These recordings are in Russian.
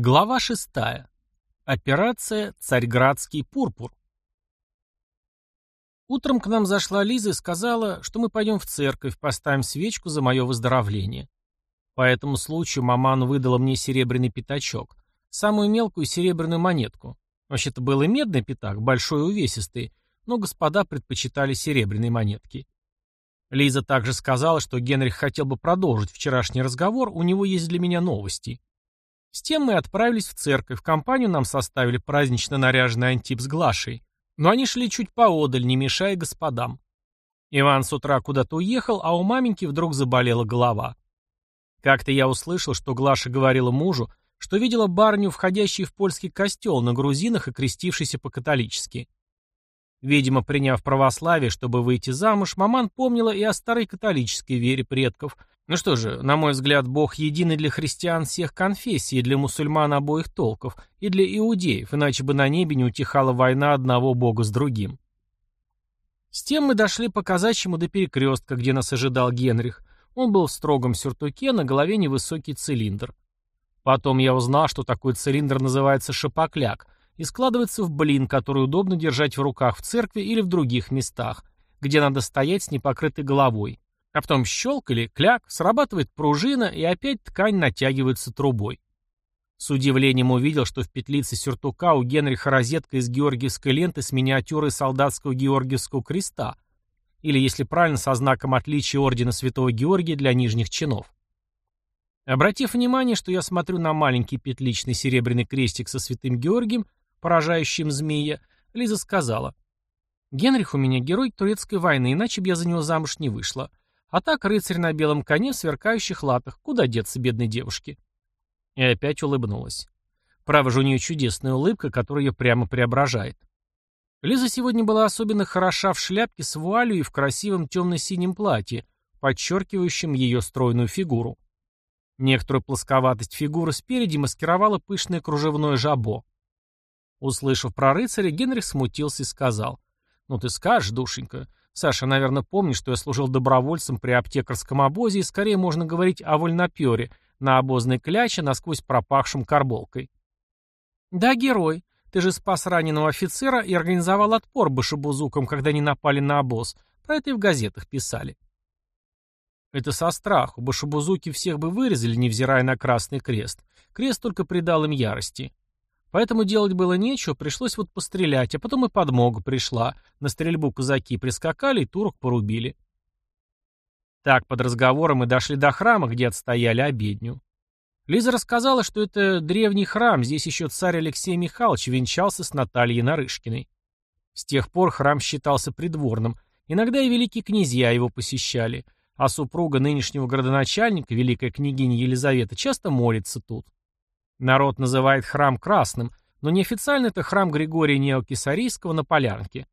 Глава 6. Операция «Царьградский пурпур». Утром к нам зашла Лиза и сказала, что мы пойдем в церковь, поставим свечку за мое выздоровление. По этому случаю маман выдала мне серебряный пятачок, самую мелкую серебряную монетку. Вообще-то был и медный пятак, большой и увесистый, но господа предпочитали серебряные монетки. Лиза также сказала, что Генрих хотел бы продолжить вчерашний разговор, у него есть для меня новости. С тем мы отправились в церковь, компанию нам составили празднично наряженный антип с Глашей. Но они шли чуть поодаль, не мешая господам. Иван с утра куда-то уехал, а у маменьки вдруг заболела голова. Как-то я услышал, что Глаша говорила мужу, что видела барню, входящей в польский костел на грузинах и крестившейся по-католически. Видимо, приняв православие, чтобы выйти замуж, маман помнила и о старой католической вере предков, ну что же, на мой взгляд, Бог единый для христиан всех конфессий, для мусульман обоих толков, и для иудеев, иначе бы на небе не утихала война одного Бога с другим. С тем мы дошли по казачьему до перекрестка, где нас ожидал Генрих. Он был в строгом сюртуке, на голове невысокий цилиндр. Потом я узнал, что такой цилиндр называется шапокляк и складывается в блин, который удобно держать в руках в церкви или в других местах, где надо стоять с непокрытой головой. А потом щелк или кляк, срабатывает пружина, и опять ткань натягивается трубой. С удивлением увидел, что в петлице сюртука у Генриха розетка из георгиевской ленты с миниатюрой солдатского георгиевского креста, или, если правильно, со знаком отличия ордена Святого Георгия для нижних чинов. Обратив внимание, что я смотрю на маленький петличный серебряный крестик со Святым Георгием, поражающим змея, Лиза сказала, «Генрих у меня герой турецкой войны, иначе бы я за него замуж не вышла. А так рыцарь на белом коне в сверкающих латах. Куда деться бедной девушке? И опять улыбнулась. Право же у нее чудесная улыбка, которая ее прямо преображает. Лиза сегодня была особенно хороша в шляпке с вуалью и в красивом темно-синем платье, подчеркивающем ее стройную фигуру. Некоторую плосковатость фигуры спереди маскировала пышное кружевное жабо. Услышав про рыцаря, Генрих смутился и сказал. «Ну ты скажешь, душенька, Саша, наверное, помнит, что я служил добровольцем при аптекарском обозе, и скорее можно говорить о вольнопере, на обозной кляче, насквозь пропахшем карболкой. «Да, герой, ты же спас раненого офицера и организовал отпор башебузукам, когда они напали на обоз. Про это и в газетах писали». Это со страху. Башебузуки всех бы вырезали, невзирая на Красный Крест. Крест только придал им ярости. Поэтому делать было нечего, пришлось вот пострелять, а потом и подмога пришла. На стрельбу казаки прискакали и турок порубили. Так, под разговором мы дошли до храма, где отстояли обедню. Лиза рассказала, что это древний храм, здесь еще царь Алексей Михайлович венчался с Натальей Нарышкиной. С тех пор храм считался придворным, иногда и великие князья его посещали, а супруга нынешнего градоначальника, великая княгиня Елизавета, часто молится тут. Народ называет храм красным, но неофициально это храм Григория Неокесарийского на Полянке.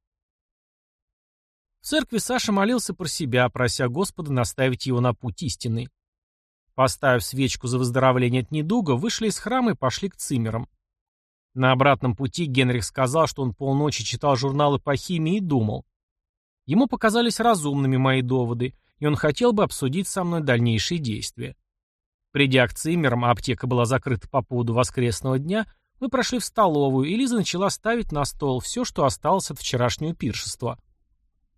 В церкви Саша молился про себя, прося Господа наставить его на путь истинный. Поставив свечку за выздоровление от недуга, вышли из храма и пошли к цимерам. На обратном пути Генрих сказал, что он полночи читал журналы по химии и думал. Ему показались разумными мои доводы, и он хотел бы обсудить со мной дальнейшие действия. Придя к Циммерам, а аптека была закрыта по поводу воскресного дня, мы прошли в столовую, и Лиза начала ставить на стол все, что осталось от вчерашнего пиршества.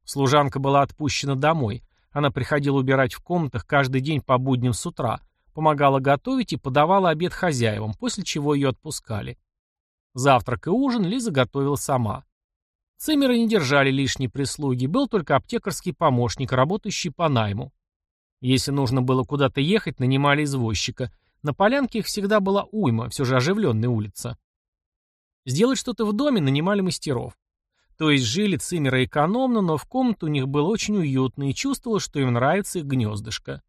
Служанка была отпущена домой. Она приходила убирать в комнатах каждый день по будням с утра, помогала готовить и подавала обед хозяевам, после чего ее отпускали. Завтрак и ужин Лиза готовила сама. Циммеры не держали лишней прислуги, был только аптекарский помощник, работающий по найму. Если нужно было куда-то ехать, нанимали извозчика. На полянке их всегда была уйма, все же оживленная улица. Сделать что-то в доме нанимали мастеров. То есть жили циммеры экономно, но в комнате у них было очень уютно и чувствовалось, что им нравится их гнездышко.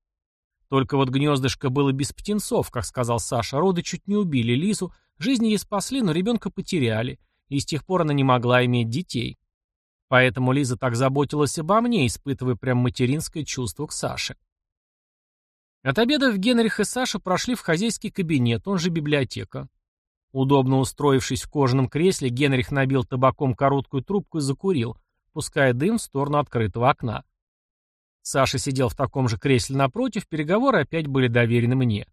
Только вот гнездышко было без птенцов, как сказал Саша. Роды чуть не убили Лизу, жизнь ей спасли, но ребенка потеряли, и с тех пор она не могла иметь детей. Поэтому Лиза так заботилась обо мне, испытывая прям материнское чувство к Саше. От обедов Генрих и Саша прошли в хозяйский кабинет, он же библиотека. Удобно устроившись в кожаном кресле, Генрих набил табаком короткую трубку и закурил, пуская дым в сторону открытого окна. Саша сидел в таком же кресле напротив, переговоры опять были доверены мне.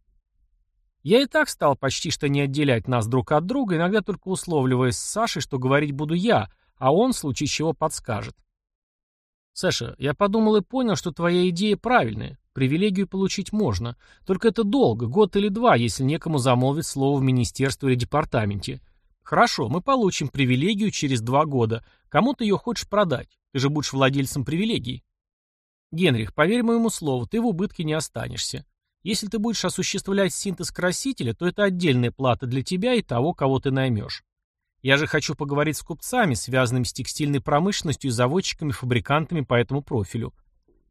Я и так стал почти что не отделять нас друг от друга, иногда только условливаясь с Сашей, что говорить буду я, а он в случае чего подскажет. «Саша, я подумал и понял, что твоя идея правильная. Привилегию получить можно, только это долго, год или два, если некому замолвить слово в министерстве или департаменте. Хорошо, мы получим привилегию через два года. Кому ты ее хочешь продать? Ты же будешь владельцем привилегий. Генрих, поверь моему слову, ты в убытке не останешься. Если ты будешь осуществлять синтез красителя, то это отдельная плата для тебя и того, кого ты наймешь. Я же хочу поговорить с купцами, связанными с текстильной промышленностью и заводчиками-фабрикантами по этому профилю.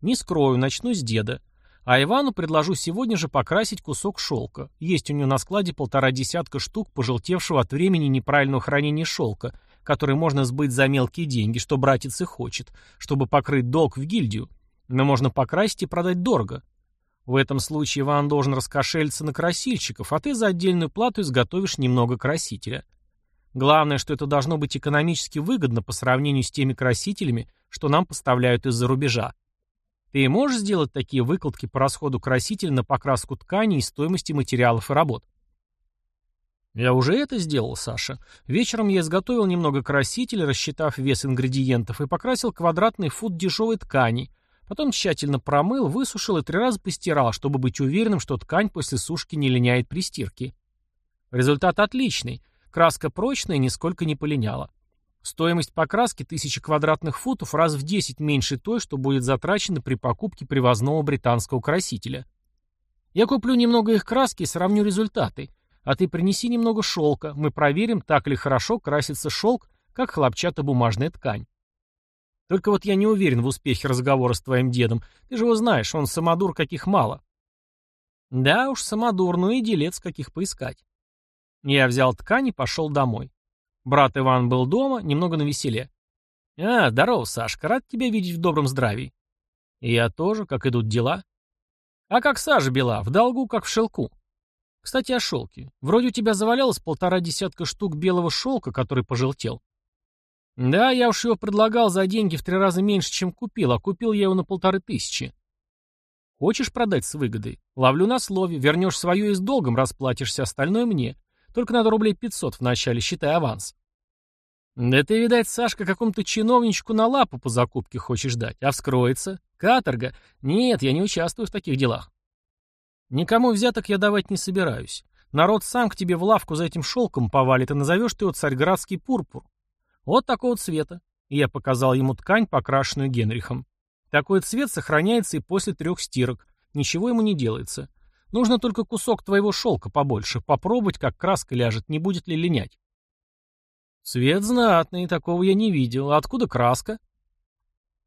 Не скрою, начну с деда. А Ивану предложу сегодня же покрасить кусок шелка. Есть у него на складе полтора десятка штук пожелтевшего от времени неправильного хранения шелка, который можно сбыть за мелкие деньги, что братец и хочет, чтобы покрыть долг в гильдию. Но можно покрасить и продать дорого. В этом случае Иван должен раскошелиться на красильщиков, а ты за отдельную плату изготовишь немного красителя. Главное, что это должно быть экономически выгодно по сравнению с теми красителями, что нам поставляют из-за рубежа. Ты можешь сделать такие выкладки по расходу красителя на покраску ткани и стоимости материалов и работ? Я уже это сделал, Саша. Вечером я изготовил немного красителя, рассчитав вес ингредиентов, и покрасил квадратный фут дешевой ткани. Потом тщательно промыл, высушил и три раза постирал, чтобы быть уверенным, что ткань после сушки не линяет при стирке. Результат отличный. Краска прочная, нисколько не полиняла. Стоимость покраски 1000 квадратных футов раз в 10 меньше той, что будет затрачена при покупке привозного британского красителя. Я куплю немного их краски и сравню результаты. А ты принеси немного шелка, мы проверим, так ли хорошо красится шелк, как хлопчатобумажная ткань. Только вот я не уверен в успехе разговора с твоим дедом. Ты же его знаешь, он самодур каких мало. Да уж, самодур, но и делец каких поискать. Я взял ткань и пошел домой. Брат Иван был дома, немного навеселе. «А, здорово, Сашка, рад тебя видеть в добром здравии». «И я тоже, как идут дела?» «А как сажа бела, в долгу, как в шелку». «Кстати, о шелке. Вроде у тебя завалялось полтора десятка штук белого шелка, который пожелтел». «Да, я уж его предлагал за деньги в три раза меньше, чем купил, а купил я его на полторы тысячи». «Хочешь продать с выгодой? Ловлю на слове, вернешь свое и с долгом расплатишься, остальное мне. Только надо рублей 500 вначале, считай аванс. Да ты, видать, Сашка, какому-то чиновничку на лапу по закупке хочешь дать, а вскроется. Каторга? Нет, я не участвую в таких делах. Никому взяток я давать не собираюсь. Народ сам к тебе в лавку за этим шелком повалит, и назовешь ты его царьградский пурпур. Вот такого цвета. И я показал ему ткань, покрашенную Генрихом. Такой цвет сохраняется и после трех стирок. Ничего ему не делается. Нужно только кусок твоего шелка побольше, попробовать, как краска ляжет, не будет ли линять. Цвет знатный, такого я не видел. А откуда краска?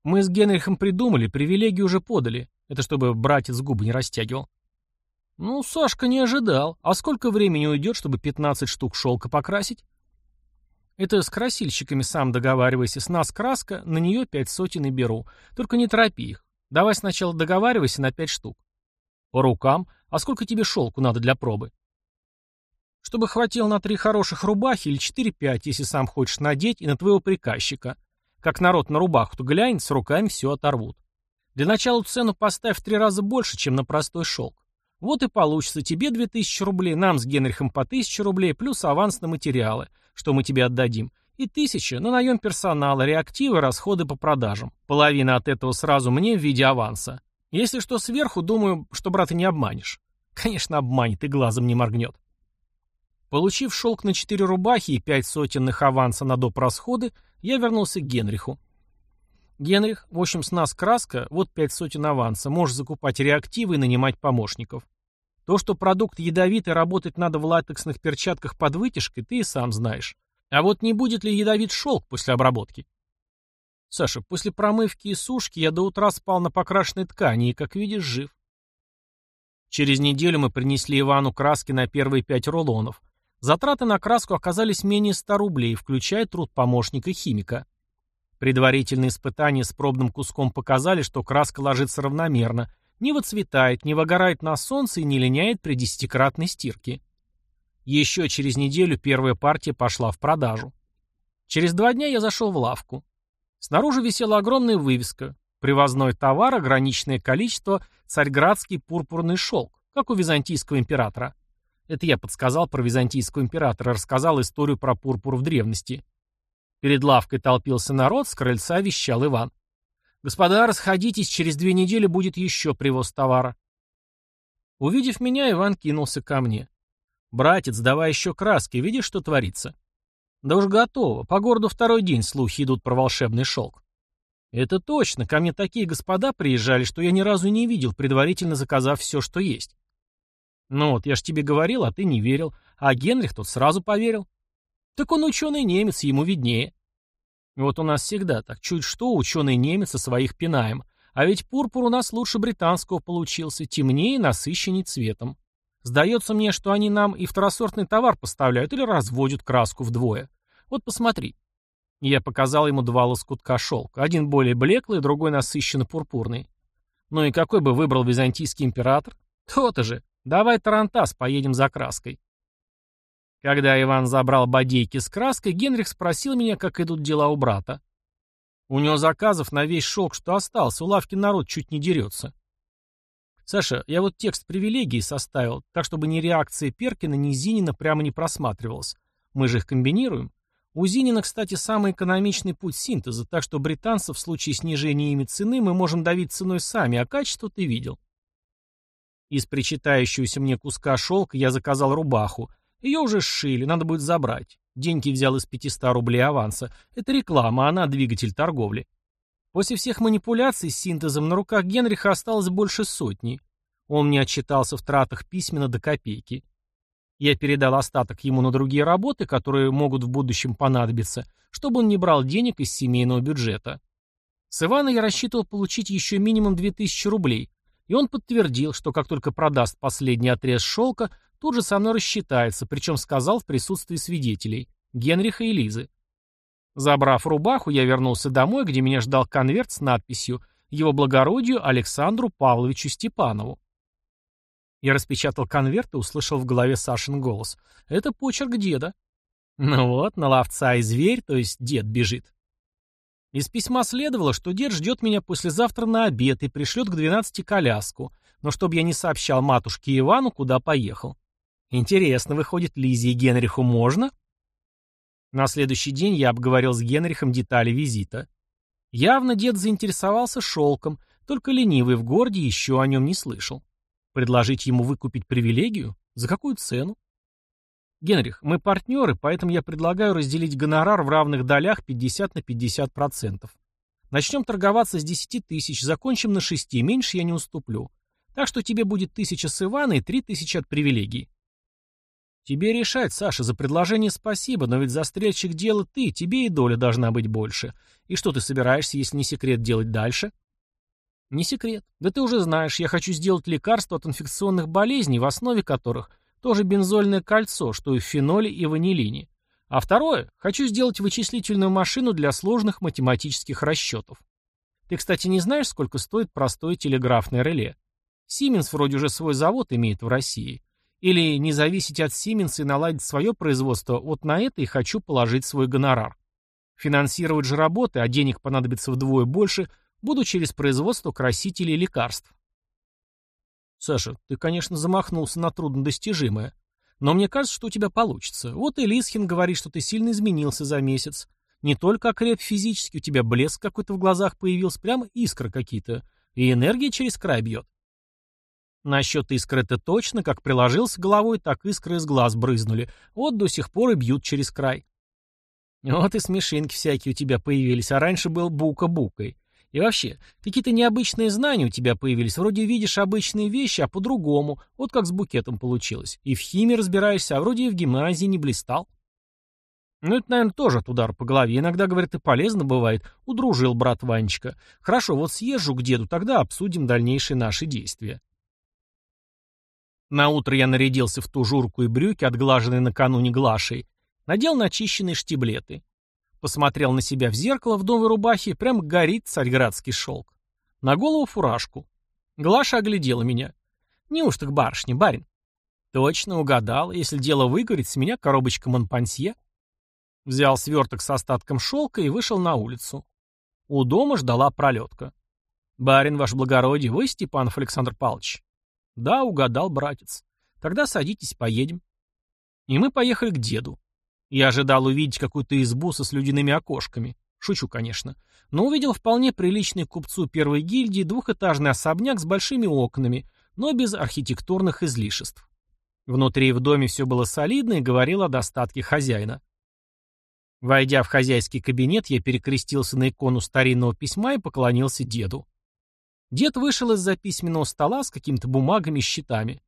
Мы с Генрихом придумали, привилегии уже подали. Это чтобы братец губы не растягивал. Ну, Сашка не ожидал. А сколько времени уйдет, чтобы 15 штук шелка покрасить? Это с красильщиками сам договаривайся. С нас краска, на нее пять сотен и беру. Только не торопи их. Давай сначала договаривайся на пять штук. По рукам. А сколько тебе шелку надо для пробы? Чтобы хватило на три хороших рубахи или четыре-пять, если сам хочешь надеть, и на твоего приказчика. Как народ на рубаху-то глянет, с руками все оторвут. Для начала цену поставь в три раза больше, чем на простой шелк. Вот и получится тебе 2000 рублей, нам с Генрихом по тысяче рублей, плюс аванс на материалы, что мы тебе отдадим, и тысяча на наем персонала, реактивы, расходы по продажам. Половина от этого сразу мне в виде аванса. Если что сверху, думаю, что брата не обманешь. Конечно, обманет и глазом не моргнет. Получив шелк на четыре рубахи и пять сотенных аванса на доп. расходы, я вернулся к Генриху. «Генрих, в общем, с нас краска, вот пять сотен аванса, можешь закупать реактивы и нанимать помощников. То, что продукт ядовитый, работать надо в латексных перчатках под вытяжкой, ты и сам знаешь. А вот не будет ли ядовит шелк после обработки?» Саша, после промывки и сушки я до утра спал на покрашенной ткани и, как видишь, жив. Через неделю мы принесли Ивану краски на первые пять рулонов. Затраты на краску оказались менее 100 рублей, включая труд помощника химика. Предварительные испытания с пробным куском показали, что краска ложится равномерно, не выцветает, не выгорает на солнце и не линяет при десятикратной стирке. Еще через неделю первая партия пошла в продажу. Через два дня я зашел в лавку. Снаружи висела огромная вывеска «Привозной товар, ограниченное количество, царьградский пурпурный шелк», как у византийского императора. Это я подсказал про византийского императора, рассказал историю про пурпур в древности. Перед лавкой толпился народ, с крыльца вещал Иван. «Господа, расходитесь, через две недели будет еще привоз товара». Увидев меня, Иван кинулся ко мне. «Братец, давай еще краски, видишь, что творится?» Да уж готово. По городу второй день слухи идут про волшебный шелк. Это точно. Ко мне такие господа приезжали, что я ни разу не видел, предварительно заказав все, что есть. Ну вот, я ж тебе говорил, а ты не верил. А Генрих тот сразу поверил. Так он ученый немец, ему виднее. Вот у нас всегда так. Чуть что ученый немец со своих пинаем. А ведь пурпур у нас лучше британского получился, темнее насыщеннее цветом. Сдается мне, что они нам и второсортный товар поставляют или разводят краску вдвое. Вот посмотри. Я показал ему два лоскутка шелка, один более блеклый, другой насыщенно пурпурный. Ну и какой бы выбрал византийский император? Тот же. Давай тарантас, поедем за краской. Когда Иван забрал бодейки с краской, Генрих спросил меня, как идут дела у брата. У него заказов на весь шелк, что остался, у лавки народ чуть не дерется. Саша, я вот текст привилегий составил, так чтобы ни реакции Перкина, ни Зинина прямо не просматривалось. Мы же их комбинируем. У Зинина, кстати, самый экономичный путь синтеза, так что британцев в случае снижения ими цены мы можем давить ценой сами, а качество ты видел. Из причитающегося мне куска шелка я заказал рубаху. Ее уже сшили, надо будет забрать. Деньги взял из 500 рублей аванса. Это реклама, а она двигатель торговли. После всех манипуляций с синтезом на руках Генриха осталось больше сотни. Он мне отчитался в тратах письменно до копейки. Я передал остаток ему на другие работы, которые могут в будущем понадобиться, чтобы он не брал денег из семейного бюджета. С Ивана я рассчитывал получить еще минимум 2000 рублей, и он подтвердил, что как только продаст последний отрез шелка, тут же со мной рассчитается, причем сказал в присутствии свидетелей, Генриха и Лизы. Забрав рубаху, я вернулся домой, где меня ждал конверт с надписью «Его благородию Александру Павловичу Степанову». Я распечатал конверт и услышал в голове Сашин голос. «Это почерк деда». Ну вот, на ловца и зверь, то есть дед, бежит. Из письма следовало, что дед ждет меня послезавтра на обед и пришлет к 12 коляску, но чтобы я не сообщал матушке Ивану, куда поехал. Интересно, выходит, Лизе и Генриху можно? На следующий день я обговорил с Генрихом детали визита. Явно дед заинтересовался шелком, только ленивый в городе еще о нем не слышал. Предложить ему выкупить привилегию? За какую цену? Генрих, мы партнеры, поэтому я предлагаю разделить гонорар в равных долях 50 на 50 процентов. Начнем торговаться с 10 тысяч, закончим на 6, меньше я не уступлю. Так что тебе будет 1000 с Ивана и 3000 от привилегий. «Тебе решать, Саша, за предложение спасибо, но ведь за застрельщик дело ты, тебе и доля должна быть больше. И что ты собираешься, если не секрет, делать дальше?» «Не секрет. Да ты уже знаешь, я хочу сделать лекарство от инфекционных болезней, в основе которых тоже бензольное кольцо, что и в феноле и ванилине. А второе, хочу сделать вычислительную машину для сложных математических расчетов. Ты, кстати, не знаешь, сколько стоит простое телеграфное реле? Сименс вроде уже свой завод имеет в России. Или не зависеть от Сименса и наладить свое производство, вот на это и хочу положить свой гонорар. Финансировать же работы, а денег понадобится вдвое больше, буду через производство красителей и лекарств. Саша, ты, конечно, замахнулся на труднодостижимое. Но мне кажется, что у тебя получится. Вот и Лисхин говорит, что ты сильно изменился за месяц. Не только окреп физически, у тебя блеск какой-то в глазах появился, прямо искры какие-то. И энергия через край бьет. Насчет искры это точно, как приложился головой, так искры из глаз брызнули. Вот до сих пор и бьют через край. Вот и смешинки всякие у тебя появились, а раньше был бука-букой. И вообще, какие-то необычные знания у тебя появились. Вроде видишь обычные вещи, а по-другому. Вот как с букетом получилось. И в химии разбираешься, а вроде и в гимназии не блистал. Ну, это, наверное, тоже от удара по голове. Иногда, говорит, и полезно бывает. Удружил брат Ванечка. Хорошо, вот съезжу к деду, тогда обсудим дальнейшие наши действия. На утро я нарядился в ту журку и брюки, отглаженные накануне глашей, надел начищенные штиблеты. Посмотрел на себя в зеркало в новой рубахе, прям горит царьградский шелк. На голову фуражку. Глаша оглядела меня. «Неужто к барышне, барин?» «Точно угадал. Если дело выгорит, с меня коробочка Монпансье». Взял сверток с остатком шелка и вышел на улицу. У дома ждала пролетка. «Барин, ваш благородие, вы, Степанов Александр Павлович?» Да, угадал, братец. Тогда садитесь, поедем. И мы поехали к деду. Я ожидал увидеть какую-то избу со слюдяными окошками. Шучу, конечно. Но увидел вполне приличный купцу первой гильдии двухэтажный особняк с большими окнами, но без архитектурных излишеств. Внутри в доме все было солидно и говорило о достатке хозяина. Войдя в хозяйский кабинет, я перекрестился на икону старинного письма и поклонился деду. Дед вышел из-за письменного стола с какими-то бумагами и счетами.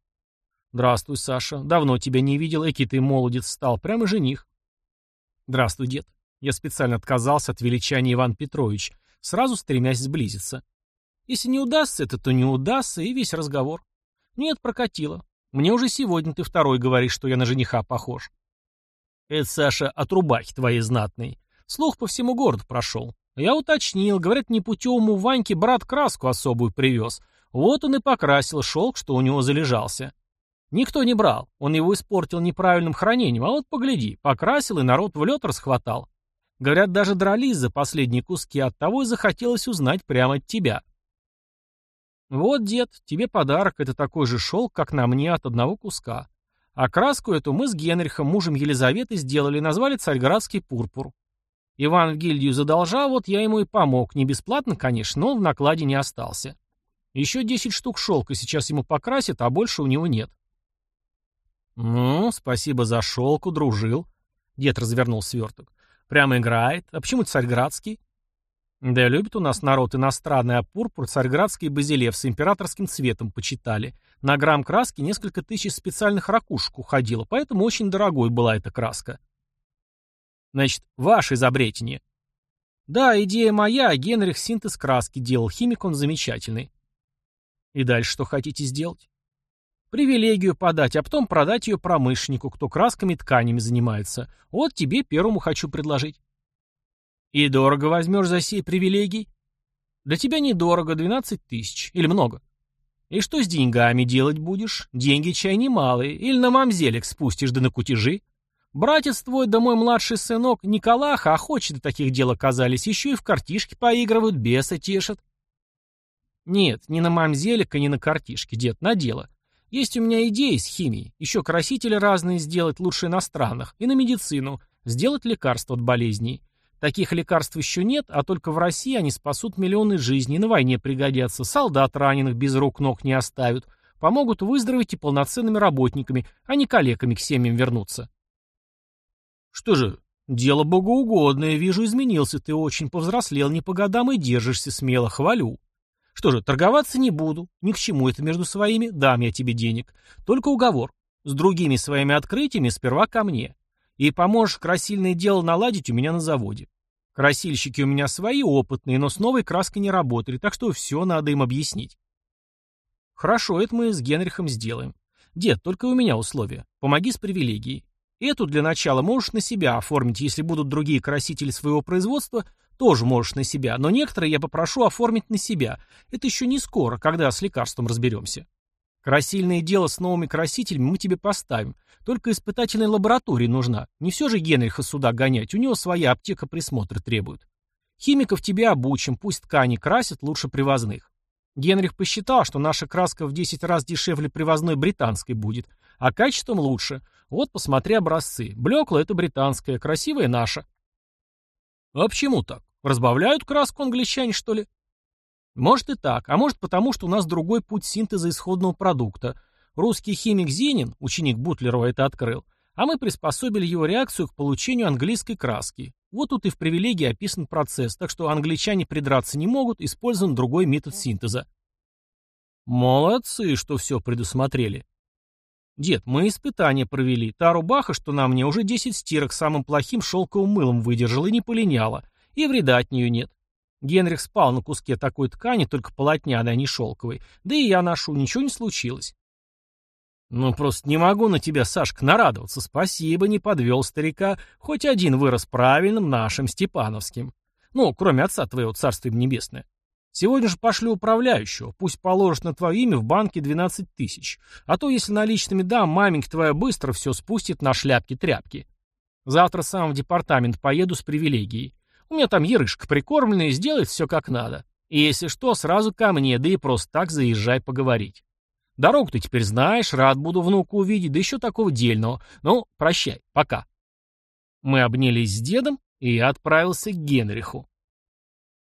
«Здравствуй, Саша. Давно тебя не видел. Эки ты молодец стал. Прямо жених». «Здравствуй, дед. Я специально отказался от величания Иван Петрович, сразу стремясь сблизиться. Если не удастся это, то не удастся, и весь разговор. Нет, прокатило. Мне уже сегодня ты второй говоришь, что я на жениха похож». «Это, Саша, от рубахи твоей знатной. Слух по всему городу прошел. Я уточнил. Говорят, непутевому Ваньке брат краску особую привез. Вот он и покрасил шелк, что у него залежался. Никто не брал. Он его испортил неправильным хранением. А вот погляди, покрасил и народ в лед расхватал. Говорят, даже дрались за последние куски, от того и захотелось узнать прямо от тебя. Вот, дед, тебе подарок, это такой же шелк, как на мне от одного куска. А краску эту мы с Генрихом, мужем Елизаветы, сделали, назвали царьградский пурпур. Иван в гильдию задолжал, вот я ему и помог. Не бесплатно, конечно, но в накладе не остался. Еще десять штук шелка сейчас ему покрасят, а больше у него нет. «Ну, спасибо за шелку, дружил». Дед развернул сверток. «Прямо играет. А почему царьградский?» «Да любит у нас народ иностранный, а пурпур царьградский базилев с императорским цветом почитали. На грамм краски несколько тысяч специальных ракушек уходило, поэтому очень дорогой была эта краска». Значит, ваше изобретение. Да, идея моя, а Генрих синтез краски делал, химик он замечательный. И дальше что хотите сделать? Привилегию подать, а потом продать ее промышленнику, кто красками и тканями занимается. Вот тебе первому хочу предложить. И дорого возьмешь за сей привилегий? Для тебя недорого, 12 тысяч, или много. И что с деньгами делать будешь? Деньги чай немалые, или на мамзелек спустишь да на кутежи? Братец твой да мой младший сынок Николаха охочи до таких дел оказались, еще и в картишки поигрывают, беса тешат. Нет, не на мамзелика, не на картишки, дед, на дело. Есть у меня идеи с химией, еще красители разные сделать, лучше иностранных, и на медицину, сделать лекарства от болезней. Таких лекарств еще нет, а только в России они спасут миллионы жизней, на войне пригодятся, солдат раненых без рук ног не оставят, помогут выздороветь и полноценными работниками, а не калеками к семьям вернуться. Что же, дело богоугодное, вижу, изменился ты очень, повзрослел не по годам и держишься смело, хвалю. Что же, торговаться не буду, ни к чему это между своими, дам я тебе денег. Только уговор, с другими своими открытиями сперва ко мне. И поможешь красильное дело наладить у меня на заводе. Красильщики у меня свои, опытные, но с новой краской не работали, так что все надо им объяснить. Хорошо, это мы с Генрихом сделаем. Дед, только у меня условия. Помоги с привилегией. Эту для начала можешь на себя оформить, если будут другие красители своего производства, тоже можешь на себя, но некоторые я попрошу оформить на себя. Это еще не скоро, когда с лекарством разберемся. Красильное дело с новыми красителями мы тебе поставим. Только испытательной лаборатории нужна. Не все же Генриха сюда гонять, у него своя аптека присмотр требует. Химиков тебе обучим, пусть ткани красят лучше привозных. Генрих посчитал, что наша краска в 10 раз дешевле привозной британской будет, а качеством лучше – вот посмотри образцы. Блекло — это британское, красивое — наше. А почему так? Разбавляют краску англичане, что ли? Может и так, а может потому, что у нас другой путь синтеза исходного продукта. Русский химик Зенин, ученик Бутлерова, это открыл, а мы приспособили его реакцию к получению английской краски. Вот тут и в привилегии описан процесс, так что англичане придраться не могут, использован другой метод синтеза. Молодцы, что все предусмотрели. «Дед, мы испытания провели. Та рубаха, что на мне, уже 10 стирок самым плохим шелковым мылом выдержала и не полиняла. И вреда от нее нет. Генрих спал на куске такой ткани, только полотняной, а не шелковой. Да и я ношу, ничего не случилось». «Ну, просто не могу на тебя, Сашка, нарадоваться. Спасибо, не подвел старика. Хоть один вырос правильным нашим Степановским. Ну, кроме отца твоего, царство им небесное. Сегодня же пошлю управляющего, пусть положит на твое имя в банке 12 тысяч. А то, если наличными дам, маменька твоя быстро все спустит на шляпки-тряпки. Завтра сам в департамент поеду с привилегией. У меня там ерышка прикормленная, сделает все как надо. И если что, сразу ко мне, да и просто так заезжай поговорить. Дорогу ты теперь знаешь, рад буду внука увидеть, да еще такого дельного. Ну, прощай, пока. Мы обнялись с дедом, и я отправился к Генриху.